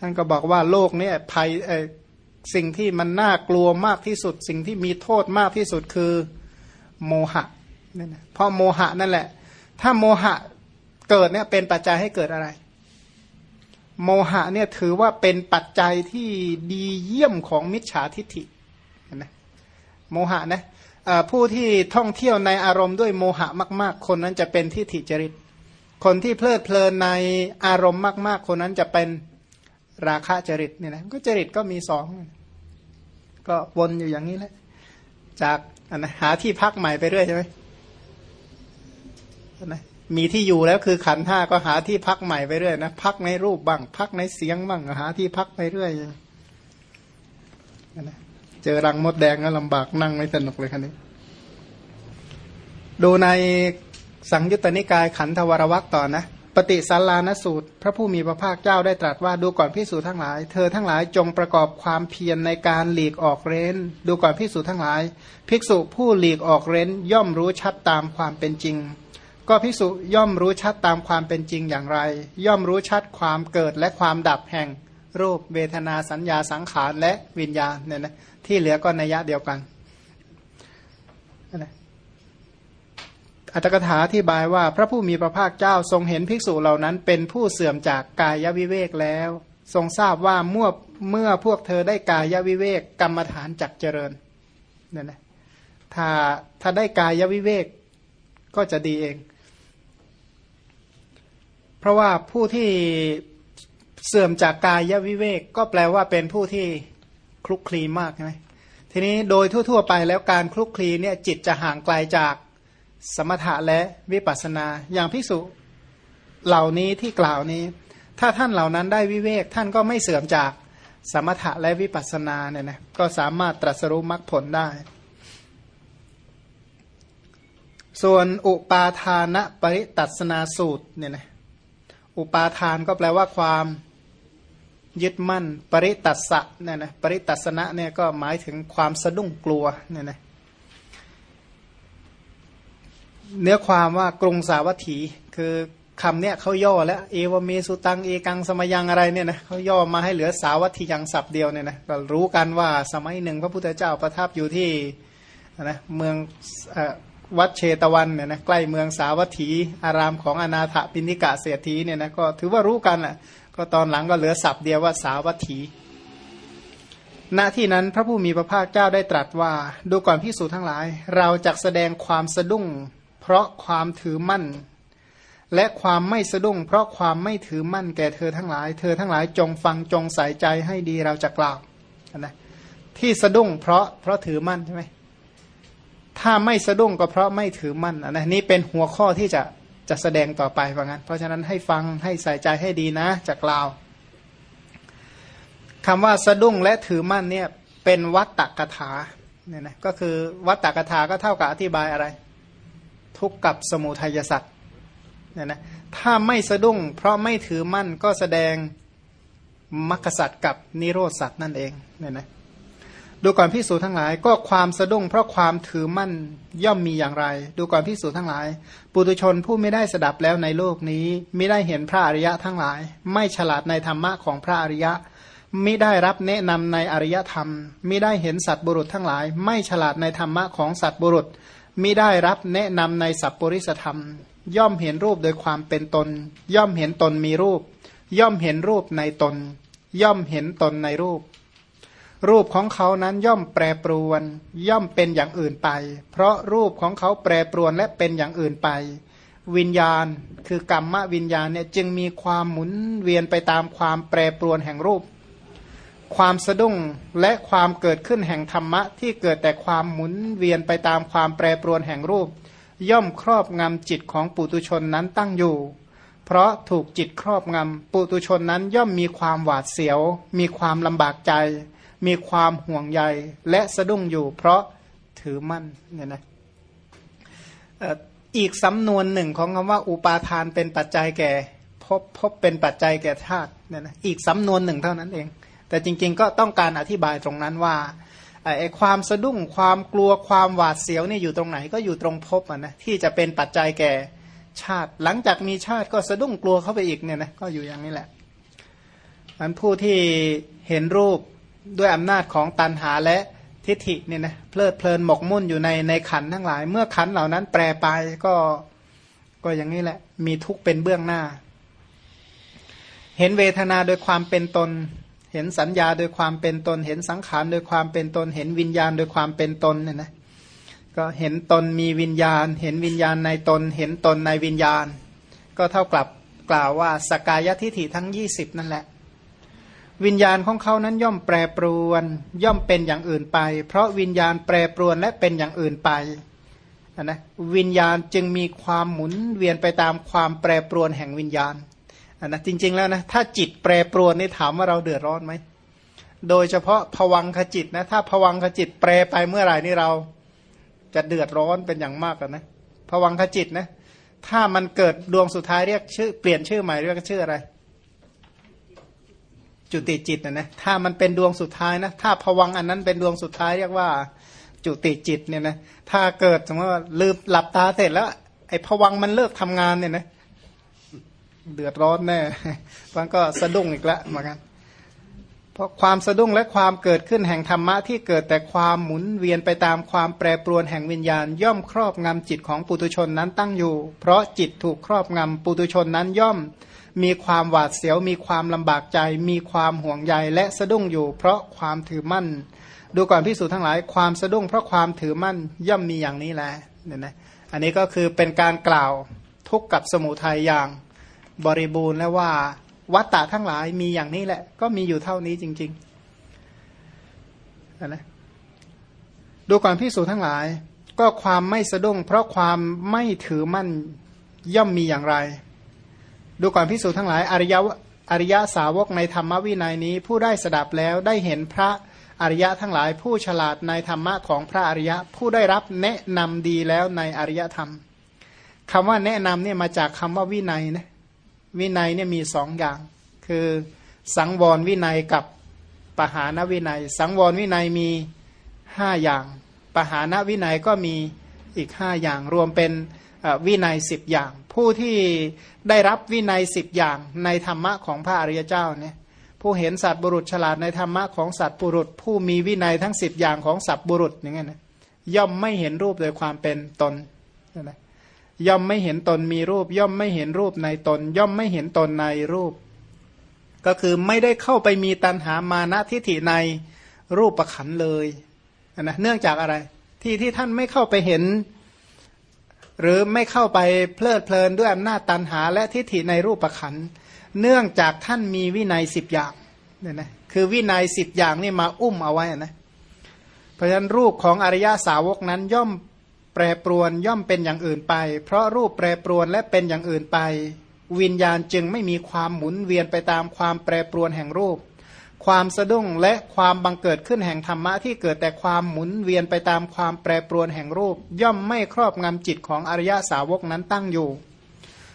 ท่านก็บอกว่าโลกนี้ภัยสิ่งที่มันน่ากลัวมากที่สุด สิ่งที่มีโทษมากที่สุดคือโมหะนั่นเพราะโมหะนั่นแหละ ถ้าโมหะเกิดเนี่ยเป็นปัจจัยให้เกิดอะไร โมหะเนี่ยถือว่าเป็นปัจจัยที่ดีเยี่ยมของมิจฉาทิฏฐินะโมหะนะผู้ที่ท่องเที่ยวในอารมณ์ด้วยโมหะมาก ๆ คนนั้นจะเป็นทิฏฐิจริต คนที่เพลิดเพลินในอารมณ์มาก ๆ คนนั้นจะเป็น ราคะจริตเนี่ยนะก็จริตก็มีสองก็วนอยู่อย่างนี้แหละ จากอันนะหาที่พักใหม่ไปเรื่อยใช่ไหมนะมีที่อยู่แล้วคือขันห้าก็หาที่พักใหม่ไปเรื่อยนะพักในรูปบ้างพักในเสียงบ้างหาที่พักไปเรื่อยนะเจอรังมดแดงก็ลำบากนั่งไม่สนุกเลยคันนี้ ดูในสังยุตตนิกายขันธวรวัตต่อนะ ปฏิสัลลานสูตร พระผู้มีพระภาคเจ้าได้ตรัสว่าดูก่อนพิสูจทั้งหลาย เธอทั้งหลายจงประกอบความเพียรในการหลีกออกเร้น ดูก่อนพิสูจทั้งหลาย ภิกษุผู้หลีกออกเร้นย่อมรู้ชัดตามความเป็นจริง ก็ภิกษุย่อมรู้ชัดตามความเป็นจริงอย่างไร ย่อมรู้ชัดความเกิดและความดับแห่งรูปเวทนาสัญญาสังขารและวิญญาณเนี่ยนะที่เหลือก็นัยยะเดียวกันนะ อัตถกถาที่บายว่าพระผู้มีพระภาคเจ้าทรงเห็นภิกษุเหล่านั้น เป็นผู้เสื่อมจากกายวิเวกแล้ว ทรงทราบว่าเมื่อเมื่อพวกเธอได้กายวิเวกกรรมฐานจักเจริญนี่ยนะถ้าถ้าได้กายวิเวกก็จะดีเอง เพราะว่าผู้ที่เสื่อมจากกายวิเวกก็แปลว่าเป็นผู้ที่คลุกคลีมากใช่ไหมทีนี้โดยทั่ว ๆ ไปแล้วการคลุกคลีเนี่ยจิตจะห่างไกลาจาก สมถะและวิปัสนาอย่างพิสุเหล่านี้ที่กล่าวนี้ ถ้าท่านเหล่านั้นได้วิเวกท่านก็ไม่เสื่อมจากสมถะและวิปัสนาเนี่ยนะก็สามารถตรัสรู้มรรคผลได้ ส่วนอุปาทานะปริตัสนาสูตรเนี่ยนะอุปาทานก็แปลว่าความยึดมั่น ปริตัสสะเนี่ยนะปริตัสนะเนี่ยก็หมายถึงความสะดุ้งกลัวเนี่ยนะ เนื้อความว่ากรุงสาวัตถี คือคำเนี้ยเขาย่อแล้วเอวเมสุตังเอกังสมยังอะไรเนี่ยนะเขาย่อมาให้เหลือสาวัตถียังศัพท์เดียวเนี่ยนะเรารู้กันว่าสมัยหนึ่งพระพุทธเจ้าประทับอยู่ที่นะเมืองวัดเชตวันเนี่ยนะใกล้เมืองสาวัตถี อารามของอนาถปิณิกะเสียทีเนี่ยนะก็ถือว่ารู้กันแหละก็ตอนหลังก็เหลือศัพท์เดียวว่าสาวัตถี ณที่นั้นพระผู้มีพระภาคเจ้าได้ตรัสว่า ดูก่อนพิสูจทั้งหลาย เราจะแสดงความสะดุ้ง เพราะความถือมั่น และความไม่สะดุ้ง เพราะความไม่ถือมั่นแก่เธอทั้งหลาย เธอทั้งหลายจงฟังจงใส่ใจให้ดีเราจะกล่าวนะที่สะดุ้งเพราะเพราะถือมั่นใช่ไหมถ้าไม่สะดุ้งก็เพราะไม่ถือมั่นนะนี่เป็นหัวข้อที่จะจะแสดงต่อไปว่างั้น เพราะฉะนั้นให้ฟังให้ใส่ใจให้ดีนะจะกล่าวคำว่าสะดุ้งและถือมั่นเนี่ยเป็นวัตตกถาเนี่ยนะก็คือวัตตกถาก็เท่ากับอธิบายอะไร ทุกข์กับสมุทัยสัตว์เนี่ยนะถ้าไม่สะดุ้ง เพราะไม่ถือมั่นก็แสดงมรรคสัตว์กับนิโรธสัตว์นั่นเองเนี่ยนะดูก่อนพิสูจทั้งหลาย ก็ความสะดุ้ง เพราะความถือมั่นย่อมมีอย่างไร ดูก่อนพิสูจทั้งหลาย ปุถุชนผู้ไม่ได้สดับแล้วในโลกนี้ไม่ได้เห็นพระอริยะทั้งหลาย ไม่ฉลาดในธรรมะของพระอริยะไม่ได้รับแนะนำในอริยธรรมไม่ได้เห็นสัตว์บุรุษทั้งหลาย ไม่ฉลาดในธรรมะของสัตว์บุรุษ มิได้รับแนะนำในสัพปริสธรรม ย่อมเห็นรูปโดยความเป็นตน ย่อมเห็นตนมีรูป ย่อมเห็นรูปในตน ย่อมเห็นตนในรูป รูปของเขานั้นย่อมแปรปรวน ย่อมเป็นอย่างอื่นไป เพราะรูปของเขาแปรปรวนและเป็นอย่างอื่นไป วิญญาณคือกรรมวิญญาณเนี่ยจึงมีความหมุนเวียนไปตามความแปรปรวนแห่งรูป ความสะดุ้งและความเกิดขึ้นแห่งธรรมะ ที่เกิดแต่ความหมุนเวียนไปตามความแปรปรวนแห่งรูป ย่อมครอบงำจิตของปุตุชนนั้นตั้งอยู่ เพราะถูกจิตครอบงำปุตุชนนั้นย่อมมีความหวาดเสียว มีความลำบากใจ มีความห่วงใยและสะดุ้งอยู่ เพราะถือมั่นเนี่ยนะอีกสำนวนหนึ่งของคำว่าอุปาทานเป็นปัจจัยแก่พบพบเป็นปัจจัยแก่ธาตุเนี่ยนะอีกสำนวนหนึ่งเท่านั้นเอง แต่จริงๆก็ต้องการอธิบายตรงนั้นว่าไอ้ความสะดุ้งความกลัวความหวาดเสียวนี่อยู่ตรงไหนก็อยู่ตรงภพอะนะที่จะเป็นปัจจัยแก่ชาติ หลังจากมีชาติก็สะดุ้งกลัวเข้าไปอีกเนี่ยนะก็อยู่อย่างนี้แหละมันผู้ที่เห็นรูปด้วยอำนาจของตันหาและทิฏฐิเนี่ยนะเพลิดเพลินหมกมุ่นอยู่ในในขันทั้งหลาย เมื่อขันเหล่านั้นแปรไปก็ก็อย่างนี้แหละ มีทุกข์เป็นเบื้องหน้า เห็นเวทนาโดยความเป็นตน เห็นสัญญาโดยความเป็นตน เห็นสังขารโดยความเป็นตน เห็นวิญญาณโดยความเป็นตนเนี่ยนะก็เห็นตนมีวิญญาณ เห็นวิญญาณในตน เห็นตนในวิญญาณ ก็เท่ากับกล่าวว่าสกายทิฏฐิทั้งยี่สิบนั่นแหละ วิญญาณของเขานั้นย่อมแปรปรวน ย่อมเป็นอย่างอื่นไป เพราะวิญญาณแปรปรวนและเป็นอย่างอื่นไปนะวิญญาณจึงมีความหมุนเวียนไปตามความแปรปรวนแห่งวิญญาณ นะจริง ๆ แล้วนะถ้าจิตแปรปรวนนี่ถามว่าเราเดือดร้อนไหมโดยเฉพาะผวังขจิตนะถ้าผวังขจิตแปรไปเมื่อไหร่นี่เราจะเดือดร้อนเป็นอย่างมากนะผวังขจิตนะถ้ามันเกิดดวงสุดท้ายเรียกชื่อ เปลี่ยนชื่อใหม่เรียกชื่ออะไร จุติจิตนะนะถ้ามันเป็นดวงสุดท้ายนะถ้าผวังอันนั้นเป็นดวงสุดท้ายเรียกว่า จุติจิตเนี่ยนะถ้าเกิดสมมติว่าลืมหลับตาเสร็จแล้ว ไอ้ผวังมันเลิกทำงานเนี่ยนะ เดือดร้อนแน่มันก็สะดุ้งอีกแล้วเหมือนกันเพราะความสะดุ้งและความเกิดขึ้นแห่งธรรมะที่เกิดแต่ความหมุนเวียนไปตามความแปรปรวนแห่งวิญญาณ ย่อมครอบงำจิตของปุตุชนนั้นตั้งอยู่ เพราะจิตถูกครอบงำปุตุชนนั้นย่อม มีความหวาดเสียว มีความลำบากใจ มีความห่วงใยและสะดุ้งอยู่ เพราะความถือมั่น ดูก่อนพิสูจนทั้งหลายความสะดุ้งเพราะความถือมั่นย่อมมีอย่างนี้แหละเนี่ยนะอันนี้ก็คือเป็นการกล่าวทุกข์กับสมุทัยอย่าง บริบูรณ์และว่า วัตตะทั้งหลายมีอย่างนี้แหละ ก็มีอยู่เท่านี้จริงๆนะดูก่อนพิสูจนทั้งหลาย ก็ความไม่สะดุ้ง เพราะความไม่ถือมั่นย่อมมีอย่างไร ดูก่อนพิสูจน์ทั้งหลาย อริยอริยสาวกในธรรมวินัยนี้ ผู้ได้สดับแล้วได้เห็นพระอริยะทั้งหลาย ผู้ฉลาดในธรรมะของพระอริยะ ผู้ได้รับแนะนำดีแล้วในอริยธรรมคำว่าแนะนำเนี่ยมาจากคำว่าวินัยนะ วินัยเนี่ยมีสองอย่าง คือสังวรวินัยกับปหานวินัย สังวรวินัยมีห้าอย่าง ปหานวินัยก็มีอีกห้าอย่างรวมเป็นวินัยสิบอย่าง ผู้ที่ได้รับวินัยสิบอย่างในธรรมะของพระอริยเจ้าเนี่ยผู้เห็นสัตว์บุรุษฉลาดในธรรมะของสัตว์บุรุษ ผู้มีวินัยทั้งสิบอย่างของสัตว์บุรุษอย่างเงี้ยนะย่อมไม่เห็นรูปโดยความเป็นตนนะ ย่อมไม่เห็นตนมีรูป ย่อมไม่เห็นรูปในตน ย่อมไม่เห็นตนในรูป ก็คือไม่ได้เข้าไปมีตันหามานะทิฏฐิในรูปประขันเลยนะเนื่องจากอะไร ที่ที่ท่านไม่เข้าไปเห็น หรือไม่เข้าไปเพลิดเพลินด้วยอำนาจตันหาและทิฏฐิในรูปประขันเนื่องจากท่านมีวินัยสิบอย่างเนี่ยนะคือวินัยสิบอย่างนี่มาอุ้มเอาไว้นะเพราะฉะนั้นรูปของอริยาสาวกนั้นย่อม รปรวนย่อมเป็นอย่างอื่นไป เพราะรูปแปรปรวนและเป็นอย่างอื่นไป วิญญาณจึงไม่มีความหมุนเวียนไปตามความแปรปรวนแห่งรูป ความสะดุ้งและความบังเกิดขึ้นแห่งธรรมะที่เกิดแต่ความหมุนเวียนไปตามความแปรปรวนแห่งรูป ย่อมไม่ครอบงำจิตของอริยสาวกนั้นตั้งอยู่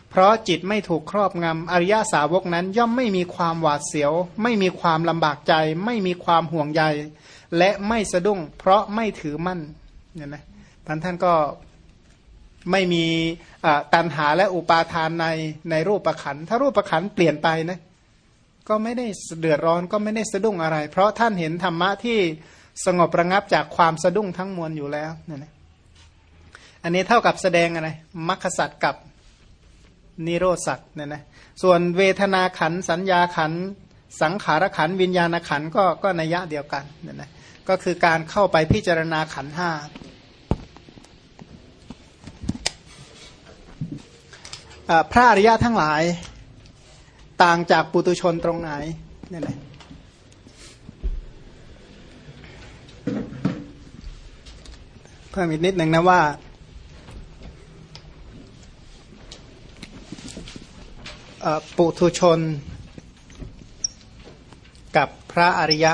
เพราะจิตไม่ถูกครอบงำอริยสาวกนั้นย่อมไม่มีความหวาดเสียว ไม่มีความลำบากใจ ไม่มีความห่วงใย และไม่สะดุ้ง เพราะไม่ถือมั่นเนี่ยนะ ท่านท่านก็ไม่มีตัณหาและอุปาทานในในรูปประขัน ถ้ารูปประขันเปลี่ยนไปนะ ก็ไม่ได้เดือดร้อนก็ไม่ได้สะดุ้งอะไร เพราะท่านเห็นธรรมะที่สงบระงับจากความสะดุ้งทั้งมวลอยู่แล้วนี่นะอันนี้เท่ากับแสดงอะไรมรรคสัตว์กับนิโรสัตว์เนี่ยนะส่วนเวทนาขันสัญญาขันสังขารขันวิญญาณขันก็ก็นัยยะเดียวกันเนี่ยนะก็คือการเข้าไปพิจารณาขันห้า พระอริยะทั้งหลายต่างจากปุตุชนตรงไหนนี่แหละเพิ่มอีกนิดหนึ่งนะว่า ปุถุชน กับพระอริยะ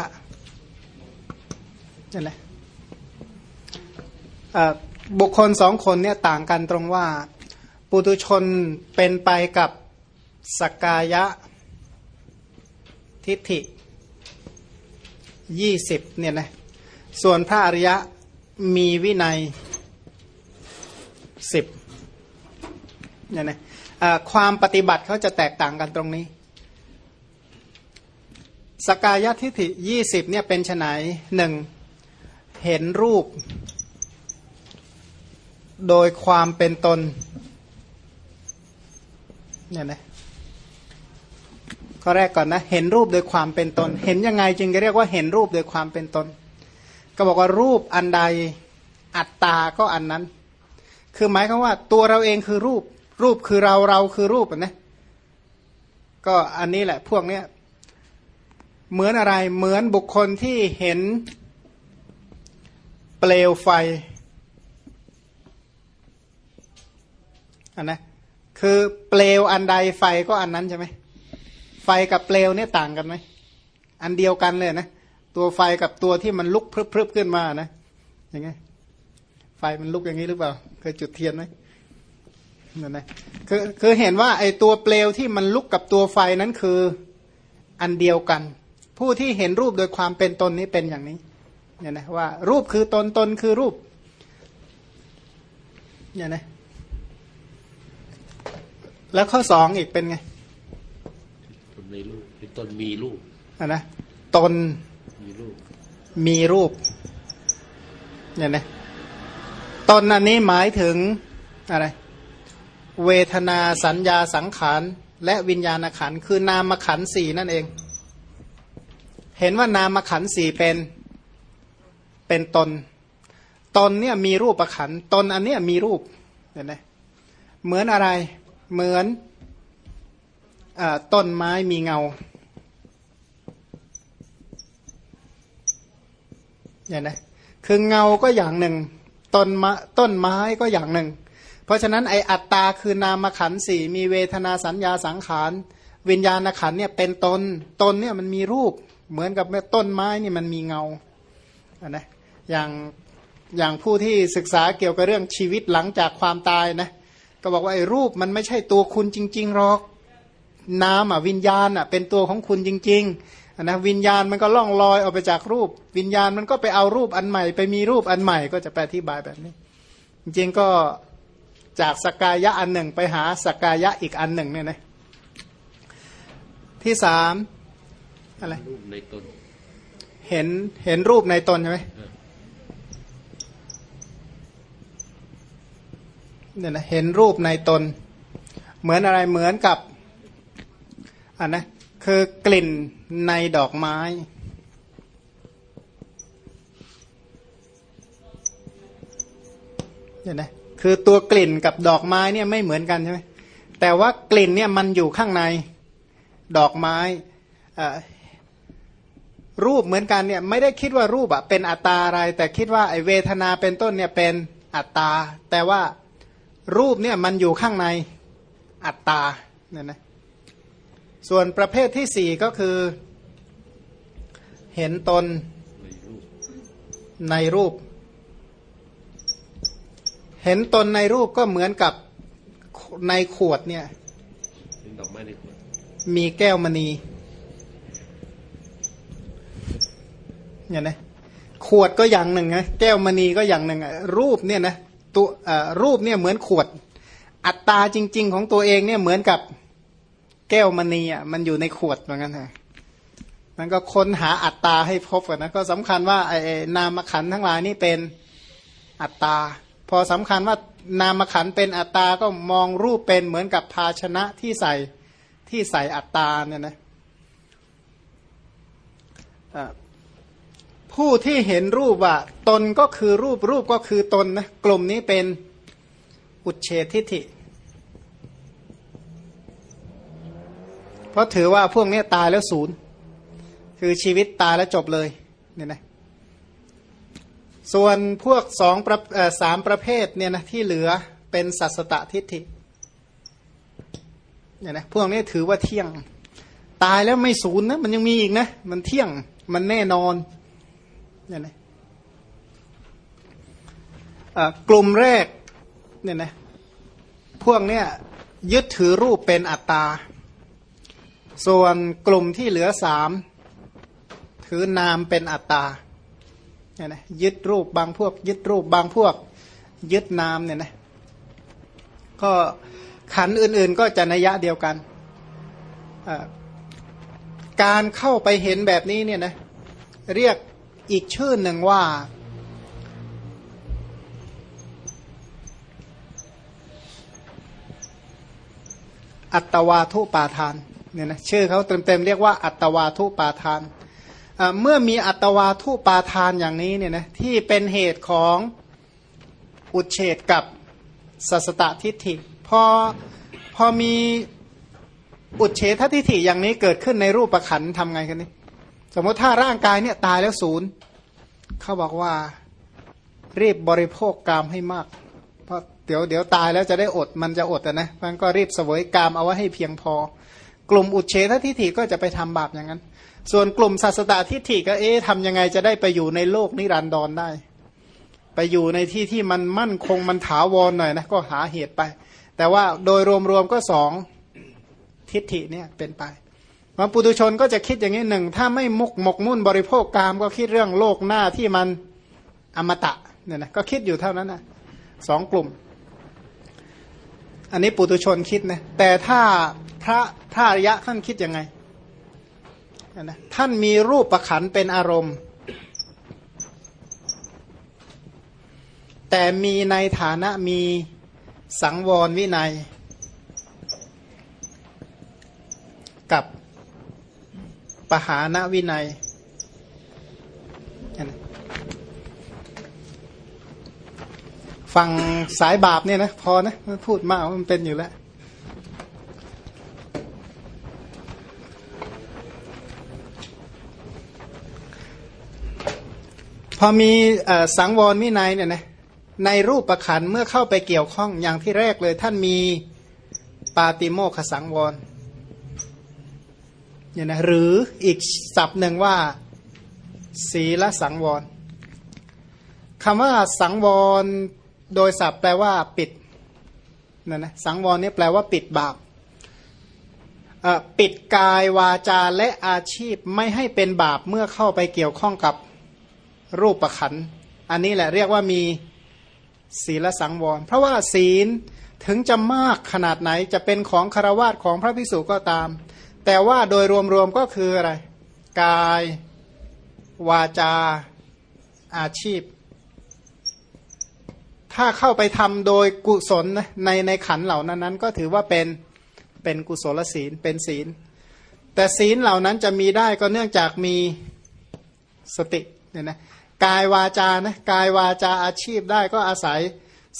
นี่แหละบุคคลสองคนเนี่ยต่างกันตรงว่า ปุตุชนเป็นไปกับสกายะทิฏฐิยี่สิบเนี่ยนะส่วนพระอริยะมีวินัยสิบเนี่ยนะความปฏิบัติเขาจะแตกต่างกันตรงนี้ สกายทิฏฐิยี่สิบเนี่ยเป็นไนหนึ่งเห็นรูป โดยความเป็นตน เนี่ยนะก็แรกก่อนนะ เห็นรูปโดยความเป็นตน เห็นยังไงจึงจะเรียกว่าเห็นรูปโดยความเป็นตน ก็บอกว่ารูปอันใดอัตตาก็อันนั้น คือหมายความว่าตัวเราเองคือรูป รูปคือเราเราคือรูปนะก็อันนี้แหละพวกเนี้ยเหมือนอะไรเหมือนบุคคลที่เห็นเปลวไฟอันนะ คือเปลวอันใดไฟก็อันนั้นใช่ไหมไฟกับเปลวเนี่ยต่างกันไหมอันเดียวกันเลยนะตัวไฟกับตัวที่มันลุกพรึบๆขึ้นมานะยังไงไฟมันลุกอย่างนี้หรือเปล่า เคยจุดเทียนไหมนั่นนะคือคือเห็นว่าไอ้ตัวเปลวที่มันลุกกับตัวไฟนั้นคืออันเดียวกัน ผู้ที่เห็นรูปโดยความเป็นตนนี้เป็นอย่างนี้เนี่ยนะว่ารูปคือตนตนคือรูปเนี่ยนะ แล้วข้อสองอีกเป็นไงตนในรูปตนมีรูปอะนะตนมีรูปมีรูปเนี่ยนะตนอันนี้หมายถึงอะไร เวทนาสัญญาสังขาร และวิญญาณขันคือนามขันสี่นั่นเอง เห็นว่านามขันสี่เป็นเป็นตน ตนเนี่ยมีรูปประขันตนอันเนี้ยมีรูปเห็นไหมเหมือนอะไร เหมือนอต้นไม้มีเงาเห็นไหมคือเงาก็อย่างหนึ่ง ต้นมะต้นไม้ก็อย่างหนึ่ง เพราะฉะนั้นไออัตตาคือนามขันสี่มีเวทนาสัญญาสังขารวิญญาณขันเนี่ยเป็นตนตนเนี่ยมันมีรูปเหมือนกับต้นไม้นี่มันมีเงาอันนะอย่างอย่างผู้ที่ศึกษาเกี่ยวกับเรื่องชีวิตหลังจากความตายนะ ก็บอกว่าไอ้รูปมันไม่ใช่ตัวคุณจริง ๆหรอกนามอะวิญญาณอะเป็นตัวของคุณจริงๆนะวิญญาณมันก็ล่องลอยออกไปจากรูป วิญญาณมันก็ไปเอารูปอันใหม่ ไปมีรูปอันใหม่ก็จะแปลที่บายแบบนี้ จริงๆก็จากสกายะอันหนึ่งไปหาสกายะอีกอันหนึ่งเนี่ยนะที่สามอะไรรูปในตนเห็นเห็นรูปในตนใช่ไหม เนี่ยนะเห็นรูปในตน เหมือนอะไรเหมือนกับอันนะคือกลิ่นในดอกไม้ เนี่ยนะคือตัวกลิ่นกับดอกไม้เนี่ยไม่เหมือนกันใช่ไหมแต่ว่ากลิ่นเนี่ยมันอยู่ข้างในดอกไม้รูปเหมือนกันเนี่ยไม่ได้คิดว่ารูปอะเป็นอัตตาอะไร แต่คิดว่าไอเวทนาเป็นต้นเนี่ยเป็นอัตตา แต่ว่า รูปเนี่ยมันอยู่ข้างในอัตตาเนี่ยนะส่วนประเภทที่สี่ก็คือ เห็นตนในรูป เห็นตนในรูปก็เหมือนกับในขวดเนี่ยมีแก้วมณีเนี่ยนะขวดก็อย่างหนึ่งนะแก้วมณีก็อย่างหนึ่งรูปเนี่ยนะ ตัวรูปเนี่ยเหมือนขวด อัตตาจริง ๆ ของตัวเองเนี่ยเหมือนกับแก้วมณีอะมันอยู่ในขวดเหมือนกันฮะมันก็ค้นหาอัตตาให้พบกันนะก็สำคัญว่าไอ้นามขันทั้งหลายนี่เป็นอัตตา พอสำคัญว่านามขันเป็นอัตตาก็มองรูปเป็นเหมือนกับภาชนะที่ใส่ที่ใส่อัตตาเนี่ยนะ ผู้ที่เห็นรูปว่าตนก็คือรูปรูปก็คือตนนะกลุ่มนี้เป็นอุเฉทิฏฐิ เพราะถือว่าพวกนี้ตายแล้วศูนย์ คือชีวิตตายแล้วจบเลยเนี่ยนะส่วนพวกสองประสามประเภทเนี่ยนะที่เหลือเป็นสัสตทิฏฐิเนี่ยนะพวกนี้ถือว่าเที่ยง ตายแล้วไม่ศูนย์นะมันยังมีอีกนะ มันเที่ยงมันแน่นอน เนี่ยนะกลุ่มแรกเนี่ยนะพวกเนี้ยยึดถือรูปเป็นอัตตา ส่วนกลุ่มที่เหลือสามถือนามเป็นอัตตาเนี่ยนะยึดรูปบางพวก ยึดรูปบางพวก ยึดนามเนี่ยนะก็ขันอื่นๆก็จะนัยยะเดียวกัน การเข้าไปเห็นแบบนี้เนี่ยนะเรียก อีกชื่อหนึ่งว่า อัตวาทุปาทานเนี่ยนะชื่อเขาเต็มๆเรียกว่าอัตวาทุปาทาน เมื่อมีอัตวาทุปาทานอย่างนี้เนี่ยนะที่เป็นเหตุของอุเฉดกับสัสตทิฏฐิพอพอมีอุเฉททิฏฐิอย่างนี้เกิดขึ้นในรูปประขันทำไงกันนี่ สมมติถ้าร่างกายเนี่ยตายแล้วศูนย์เขาบอกว่ารีบบริโภคกามให้มาก เพราะเดี๋ยวเดี๋ยวตายแล้วจะได้อดมันจะอดนะมันก็รีบเสวยกามเอาไว้ให้เพียงพอ กลุ่มอุเฉททิฏฐิก็จะไปทำบาปอย่างนั้น ส่วนกลุ่มสัสตทิฏฐิก็เอ๊ะทำยังไงจะได้ไปอยู่ในโลกนิรันดรได้ ไปอยู่ในที่ที่มันมั่นคงมันถาวรหน่อยนะก็หาเหตุไป แต่ว่าโดยรวมๆก็สองทิฏฐิเนี่ยเป็นไป มาปุถุชนก็จะคิดอย่างนี้หนึ่งถ้าไม่มุกหมกมุ่นบริโภคกามก็คิดเรื่องโลกหน้าที่มันอมตะเนี่ยนะก็คิดอยู่เท่านั้นนะสองกลุ่ม อันนี้ปุถุชนคิดนะแต่ถ้าพระพระอริยะท่านคิดยังไงนะท่านมีรูปประขันเป็นอารมณ์ แต่มีในฐานะมีสังวรวินัย กับ ปหานวินัยฟังสายบาปเนี่ยนะพอนะพูดมากมันเป็นอยู่แล้วพอมีสังวรวินัยเนี่ยนะในรูปประขันเมื่อเข้าไปเกี่ยวข้องอย่างที่แรกเลย ท่านมีปาติโมขสังวร เนี่ยนะหรืออีกศัพท์หนึ่งว่า ศีลสังวรคำว่าสังวรโดยศัพท์แปลว่าปิดนั่นนะสังวรนี่แปลว่าปิดบาปปิดกายวาจาและอาชีพไม่ให้เป็นบาปเมื่อเข้าไปเกี่ยวข้องกับรูปประขันอันนี้แหละเรียกว่ามีศีลสังวร เพราะว่าศีลถึงจะมากขนาดไหนจะเป็นของคารวาสของพระพิสุก็ตาม แต่ว่าโดยรวมๆก็คืออะไร กาย วาจา อาชีพ ถ้าเข้าไปทำโดยกุศลในในขันเหล่านั้นนั้น ก็ถือว่าเป็นเป็นกุศลศีลเป็นศีล แต่ศีลเหล่านั้นจะมีได้ก็เนื่องจากมีสติเนี่ยนะกายวาจานะกายวาจาอาชีพได้ก็อาศัย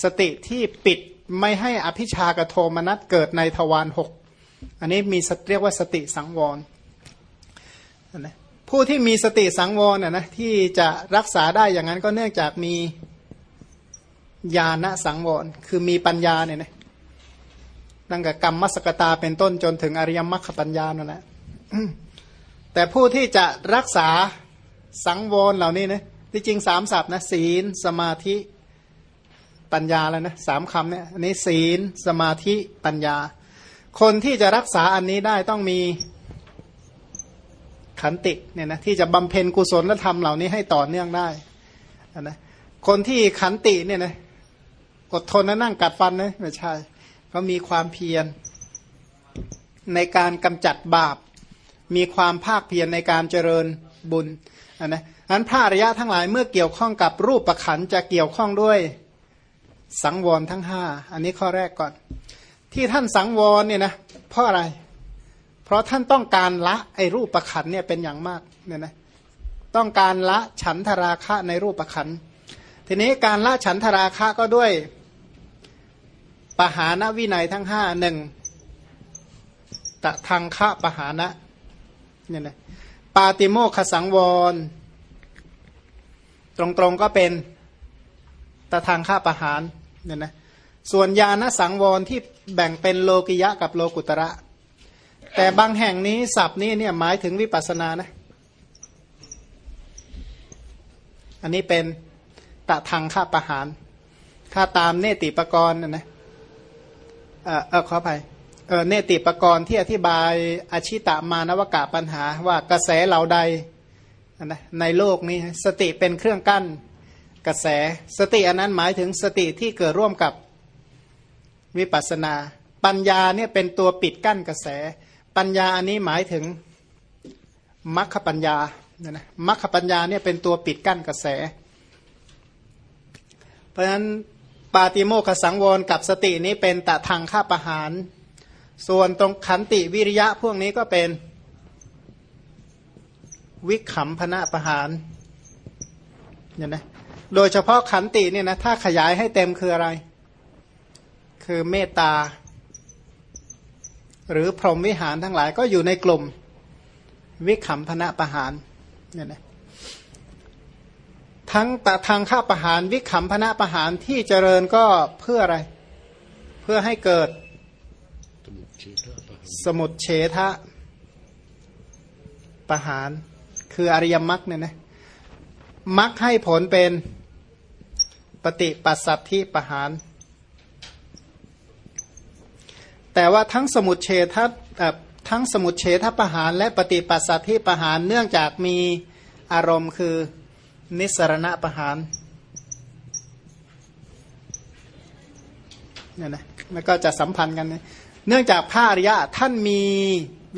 สติที่ปิดไม่ให้อภิชากโทมนัสเกิดในทวารหก อันนี้มีเรียกว่าสติสังวรนะผู้ที่มีสติสังวรนะนะที่จะรักษาได้อย่างนั้นก็เนื่องจากมีญาณสังวร คือมีปัญญาเนี่ยนะตั้งแต่กรรมมัสกตาเป็นต้นจนถึงอริยมรรคปัญญานั่นแหละแต่ผู้ที่จะรักษาสังวรเหล่านี้นะที่จริงสามศัพท์นะศีล สมาธิปัญญาแล้วนะสามคำเนี่ยอันนี้ศีล สมาธิปัญญา คนที่จะรักษาอันนี้ได้ต้องมีขันติเนี่ยนะที่จะบำเพ็ญกุศลและธรรมเหล่านี้ให้ต่อเนื่องได้นะคนที่ขันติเนี่ยนะอดทนและนั่งกัดฟันนะไม่ใช่เขามีความเพียรในการกำจัดบาป มีความภาคเพียรในการเจริญบุญนนะอันพระอริยะทั้งหลายเมื่อเกี่ยวข้องกับรูปประขันจะเกี่ยวข้องด้วยสังวรทั้งห้าอันนี้ข้อแรกก่อน ที่ท่านสังวรเนี่ยนะเพราะอะไร เพราะท่านต้องการละไอ้รูปประขันเนี่ยเป็นอย่างมากเนี่ยนะต้องการละฉันทราคะในรูปประขันทีนี้การละฉันทราคะก็ด้วยปหานวินัยทั้งห้าหนึ่งตะทางคะปหานะเนี่ยนะปาติโมขสังวร ตรงๆก็เป็นตะทางคะปหานเนี่ยนะ ส่วนญาณสังวรที่แบ่งเป็นโลกิยะกับโลกุตระ แต่บางแห่งนี้ศัพท์นี้เนี่ยหมายถึงวิปัสสนานะ อันนี้เป็นตะทางค่าประหารค่าตามเนติปกรณ์นะนะเออเออขออภัยเออเนติปกรณ์ที่อธิบายอาชิตามานวกะปัญหาว่ากระแสเหล่าใดนะในโลกนี้สติเป็นเครื่องกั้นกระแสสติอันนั้นหมายถึงสติที่เกิดร่วมกับ วิปัสนา ปัญญาเนี่ยเป็นตัวปิดกั้นกระแส ปัญญาอันนี้หมายถึงมัคคปัญญาเนี่ยนะมัคคปัญญาเนี่ยเป็นตัวปิดกั้นกระแส เพราะฉะนั้นปาติโมขสังวรกับสตินี้เป็นตะทางข้าประหาร ส่วนตรงขันติวิริยะพวกนี้ก็เป็นวิขำพนะประหารเนี่ยนะโดยเฉพาะขันติเนี่ยนะถ้าขยายให้เต็มคืออะไร คือเมตตา หรือพรหมวิหารทั้งหลายก็อยู่ในกลุ่มวิขำพนะประหารเนี่ยนะทั้งตทางข้าประหารวิขำพนะประหารที่เจริญก็เพื่ออะไร เพื่อให้เกิด สมุทเฉทะหารสมุดเฉทะประหาร คืออริยมรรคเนี่ยนะมรรคให้ผลเป็นปฏิปัสสัทธิประหาร แต่ว่าทั้งสมุดเฉททั้งสมุดเฉทประหารและปฏิปัสสัทธิประหารเนื่องจากมีอารมณ์คือนิสรณะประหารเนี่ยนะมันก็จะสัมพันธ์กัน เนื่องจากพระอริยะท่านมี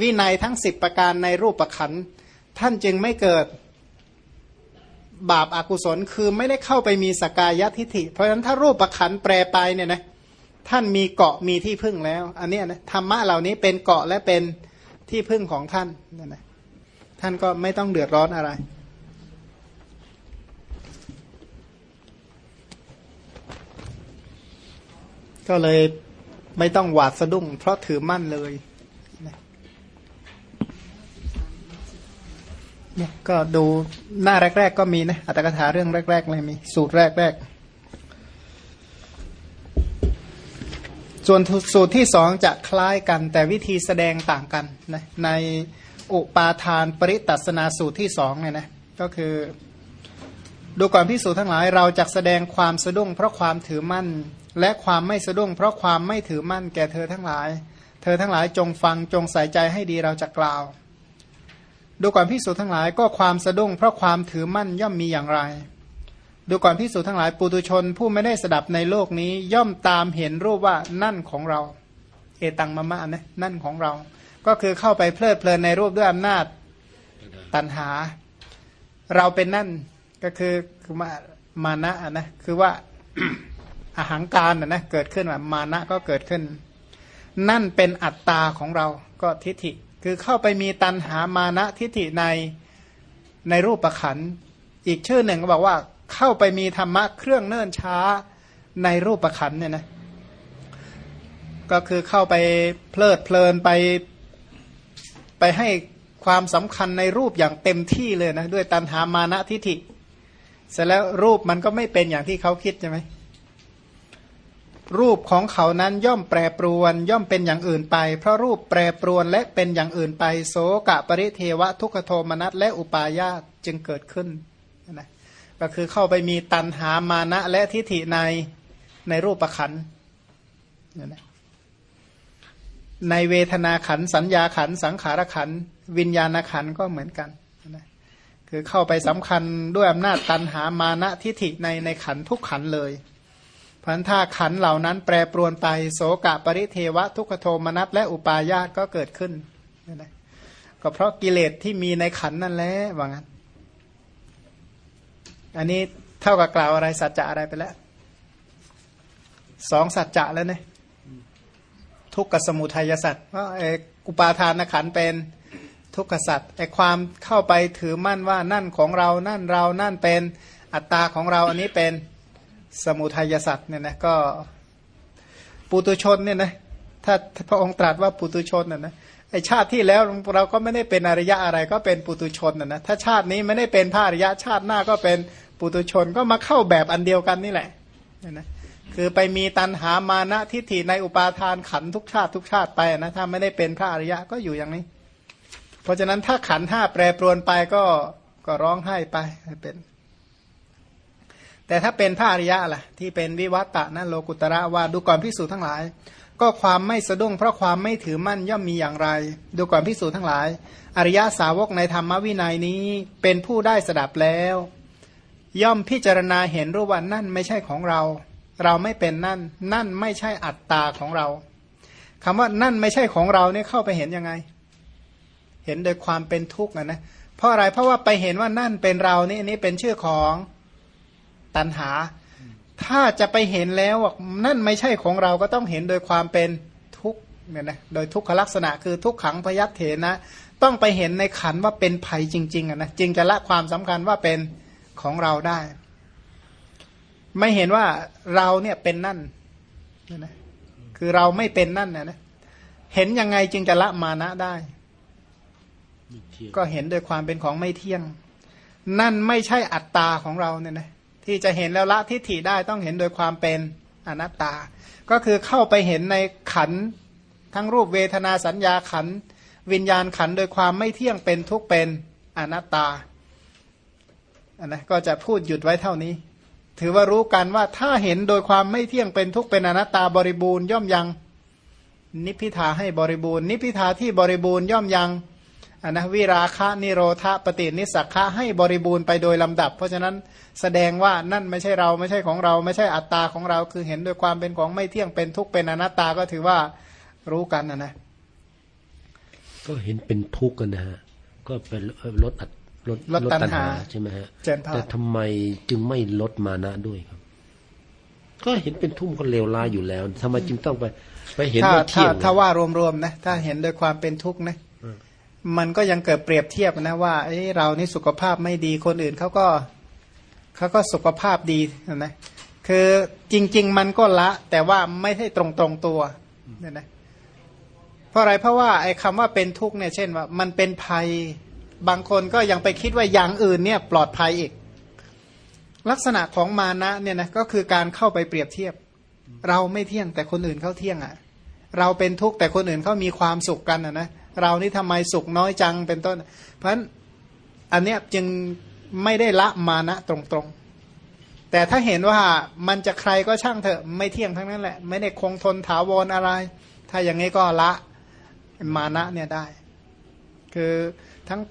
วินัยทั้งสิบประการในรูปประขันท่านจึงไม่เกิดบาปอากุศลคือไม่ได้เข้าไปมีสกายทิฐิ เพราะฉะนั้นถ้ารูปประขันแปรไปเนี่ยนะ ท่านมีเกาะมีที่พึ่งแล้ว อันนี้นะธรรมะเหล่านี้เป็นเกาะและเป็นที่พึ่งของท่านนี่ยนะท่านก็ไม่ต้องเดือดร้อนอะไร ก็เลยไม่ต้องหวาดสะดุ้ง เพราะถือมั่นเลยเนี่ยก็ดูหน้าแรก ๆ ก็มีนะอัตถกถาเรื่องแรก ๆ เลยมี สูตรแรก ๆ ส่วนสูตรที่สองจะคล้ายกัน แต่วิธีแสดงต่างกันนะในอุปาทานปริตัสนาสูตรที่สองเนี่ยนะก็คือดูก่อนพิสูจน์ทั้งหลายเราจะแสดงความสะดุ้งเพราะความถือมั่น และความไม่สะดุ้งเพราะความไม่ถือมั่นแก่เธอทั้งหลาย เธอทั้งหลายจงฟังจงใส่ใจให้ดีเราจะกล่าว ดูก่อนพิสูจน์ทั้งหลายก็ความสะดุ้งเพราะความถือมั่นย่อมมีอย่างไร ดูก่อนพิสูจทั้งหลายปุตุชนผู้ไม่ได้สดับในโลกนี้ ย่อมตามเห็นรูปว่านั่นของเรา เอตังมะมะนะนั่นของเรา ก็คือเข้าไปเพลิดเพลินในรูปด้วยอำนาจตัณหา เราเป็นนั่นก็คือคือมามานะนะคือว่าอาหังการนะนะเกิดขึ้นว่ามานะก็เกิดขึ้น นั่นเป็นอัตตาของเราก็ทิฏฐิ คือเข้าไปมีตัณหามานะทิฏฐิในในรูปประขันอีกชื่อหนึ่งก็บอกว่า เข้าไปมีธรรมะเครื่องเนิ่นช้าในรูปประขันเนี่ยนะก็คือเข้าไปเพลิดเพลินไปไปให้ความสำคัญในรูปอย่างเต็มที่เลยนะด้วยตัณหามานะทิฏฐิ เสร็จแล้วรูปมันก็ไม่เป็นอย่างที่เขาคิดใช่ไหมรูปของเขานั้นย่อมแปรปรวน ย่อมเป็นอย่างอื่นไป เพราะรูปแปรปรวนและเป็นอย่างอื่นไป โสกะปริเทวะทุกขโทมนัสและอุปาญาตจึงเกิดขึ้นนะ ก็คือเข้าไปมีตันหามานะและทิฏฐิในในรูปประขันในเวทนาขันสัญญาขันสังขารขันวิญญาณขันก็เหมือนกันคือเข้าไปสำคัญด้วยอำนาจตันหามานะทิฏฐิในในขันทุกขันเลยพันธาขันเหล่านั้นแปรปรวนไปโสกะปริเทวะทุกขโทมนัสและอุปาญาตก็เกิดขึ้นก็เพราะกิเลสที่มีในขันนั่นแหละว่างั้น อันนี้เท่ากับกล่าวอะไรสัจจะอะไรไปแล้วสองสัจจะแล้วเนี่ยทุกขสมุทัยสัจเพราะไอ้อุปาทานขันเป็นทุกขสัจไอ้ความเข้าไปถือมั่นว่านั่นของเรานั่นเรานั่นเป็นอัตตาของเราอันนี้เป็นสมุทัยสัตว์เนี่ยนะก็ปุตุชนเนี่ยนะถ้าพระองค์ตรัสว่าปุตุชนน่ะนะไอชาติที่แล้วเราก็ไม่ได้เป็นอริยะอะไรก็เป็นปุตุชนน่ะนะถ้าชาตินี้ไม่ได้เป็นพระอริยะชาติหน้าก็เป็น ปุตุชนก็มาเข้าแบบอันเดียวกันนี่แหละนะคือไปมีตันหามานะทิฏฐิในอุปาทานขันทุกชาติทุกชาติไปนะถ้าไม่ได้เป็นพระอริยะก็อยู่อย่างนี้ เพราะฉะนั้นถ้าขันห้าแปรปรวนไปก็ก็ร้องไห้ไปเป็น แต่ถ้าเป็นพระอริยะล่ะ ที่เป็นวิวัตตะนะโลกุตระว่าดูก่อนพิสูจน์ทั้งหลาย ก็ความไม่สะดุ้งเพราะความไม่ถือมั่นย่อมมีอย่างไร ดูก่อนพิสูจน์ทั้งหลาย อริยะสาวกในธรรมวินัยนี้เป็นผู้ได้สดับแล้ว ย่อมพิจารณาเห็นรู้ว่านั่นไม่ใช่ของเรา เราไม่เป็นนั่น นั่นไม่ใช่อัตตาของเราคำว่านั่นไม่ใช่ของเราเนี่ยเข้าไปเห็นยังไง เห็นโดยความเป็นทุกข์นะนะเพราะอะไรเพราะว่าไปเห็นว่านั่นเป็นเรานี่อันนี้เป็นชื่อของตัณหา ถ้าจะไปเห็นแล้วว่านั่นไม่ใช่ของเราก็ต้องเห็นโดยความเป็นทุกข์เนี่ยนะโดยทุกขลักษณะคือทุกขังพยัตเถนะ ต้องไปเห็นในขันว่าเป็นภัยจริงๆอะนะจึงจะละความสำคัญว่าเป็น ของเราได้ ไม่เห็นว่าเราเนี่ยเป็นนั่นเนี่ยนะคือเราไม่เป็นนั่นนะนะเห็นยังไงจึงจะละมานะได้ ก็เห็นโดยความเป็นของไม่เที่ยง นั่นไม่ใช่อัตตาของเราเนี่ยนะที่จะเห็นแล้วละทิฏฐิได้ต้องเห็นโดยความเป็นอนัตตา ก็คือเข้าไปเห็นในขันทั้งรูปเวทนาสัญญาขันวิญญาณขันโดยความไม่เที่ยงเป็นทุกเป็นอนัตตา นนะก็จะพูดหยุดไว้เท่านี้ ถือว่ารู้กันว่าถ้าเห็นโดยความไม่เที่ยงเป็นทุกข์เป็นอนัตตาบริบูรณ์ย่อมยังนิพพิทาให้บริบูรณ์นิพพิทาที่บริบูรณ์ย่อมยังอันนะวิราคะนิโรธปฏินิสักคะให้บริบูรณ์ไปโดยลำดับ เพราะฉะนั้นแสดงว่านั่นไม่ใช่เราไม่ใช่ของเรา ไม่ใช่อัตตาของเรา คือเห็นโดยความเป็นของไม่เที่ยงเป็นทุกข์เป็นอนัตตาก็ถือว่ารู้กันนะนะก็เห็นเป็นทุกข์กันนะฮะก็เป็นลดอัด ลดลดตัณหาใช่ไหมฮะเจนพาแต่ทำไมจึงไม่ลดมานะด้วยครับ ก็เห็นเป็นทุ่มก็เลวร้ายอยู่แล้วทำไมจึงต้องไป ไปเห็นถ้าว่าเที่ถ้ายงถ้าว่ารวมๆนะถ้าเห็นโดยความเป็นทุกข์นะอืมมันก็ยังเกิดเปรียบเทียบนะว่าเอ้ยเรานี่สุขภาพไม่ดีคนอื่นเขาก็เขาก็สุขภาพดีนะคือจริง ๆ มันก็ละ แต่ว่าไม่ใช่ตรงตรงๆตัวเนี่ยนะเพราะอะไรเพราะว่าไอ้คำว่าเป็นทุกข์เนี่ยเช่นว่า มันเป็นภัย บางคนก็ยังไปคิดว่าอย่างอื่นเนี่ยปลอดภัยอีก ลักษณะของมานะเนี่ยนะก็คือการเข้าไปเปรียบเทียบ เราไม่เที่ยงแต่คนอื่นเขาเที่ยงอะ่ะ เราเป็นทุกข์แต่คนอื่นเขามีความสุขกันอะนะเรานี่ทำไมสุขน้อยจังเป็นต้น เพราะฉะนั้นอันเนี้ยจึงไม่ได้ละมานะตรงๆแต่ถ้าเห็นว่ามันจะใครก็ช่างเถอะไม่เที่ยงทั้งนั้นแหละ ไม่ได้คงทนถาวรอะไร ถ้าอย่างนี้ก็ละมานะเนี่ยได้ คือทั้ง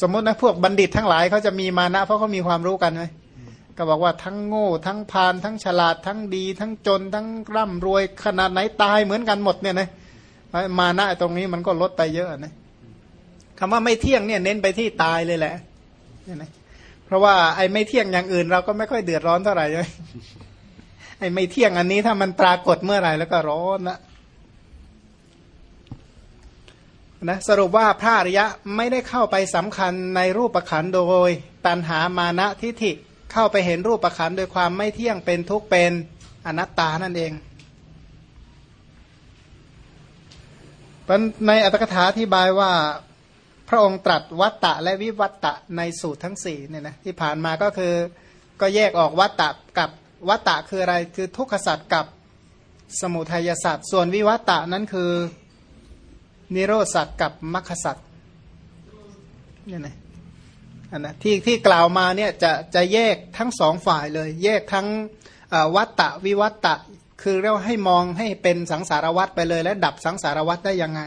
สมมตินะพวกบัณฑิตทั้งหลายเขาจะมีมานะ เพราะเขามีความรู้กันไหมก็บอกว่าทั้งโง่ ทั้งพาลทั้งฉลาด ทั้งดี ทั้งจน ทั้งร่ำรวยขนาดไหนตายเหมือนกันหมดเนี่ยนะมานะตรงนี้มันก็ลดไปเยอะนะคำว่าไม่เที่ยงเนี่ยเน้นไปที่ตายเลยแหละเนี่ยนะเพราะว่าไอ้ไม่เที่ยงอย่างอื่น เราก็ไม่ค่อยเดือดร้อนเท่าไหร่เลยไอ้ไม่เที่ยงอันนี้ถ้ามันปรากฏเมื่อไหร่แล้วก็ร้อนละ นะสรุปว่าพระอริยะไม่ได้เข้าไปสำคัญในรูปประขันโดย ตันหามานะทิฏฐิเข้าไปเห็นรูปประขันโดยความไม่เที่ยงเป็นทุกข์เป็นอนัตตานั่นเองในอัตถกถาอธิบายว่าพระองค์ตรัสวัตตะและวิวัตตะในสูตรทั้งสี่เนี่ยนะที่ผ่านมาก็คือก็แยกออกวัตตะกับวัตตะคืออะไรคือทุกขสัตว์กับสมุทัยสัตว์ส่วนวิวัตตะนั้นคือ นิโรสัตว์กับมรรคสัตว์เนี่ยนะอันนะที่ที่กล่าวมาเนี่ยจะจะแยกทั้งสองฝ่ายเลย แยกทั้งวัตตะวิวัตตะ คือเรียกให้มองให้เป็นสังสารวัตไปเลย และดับสังสารวัตได้ยังไง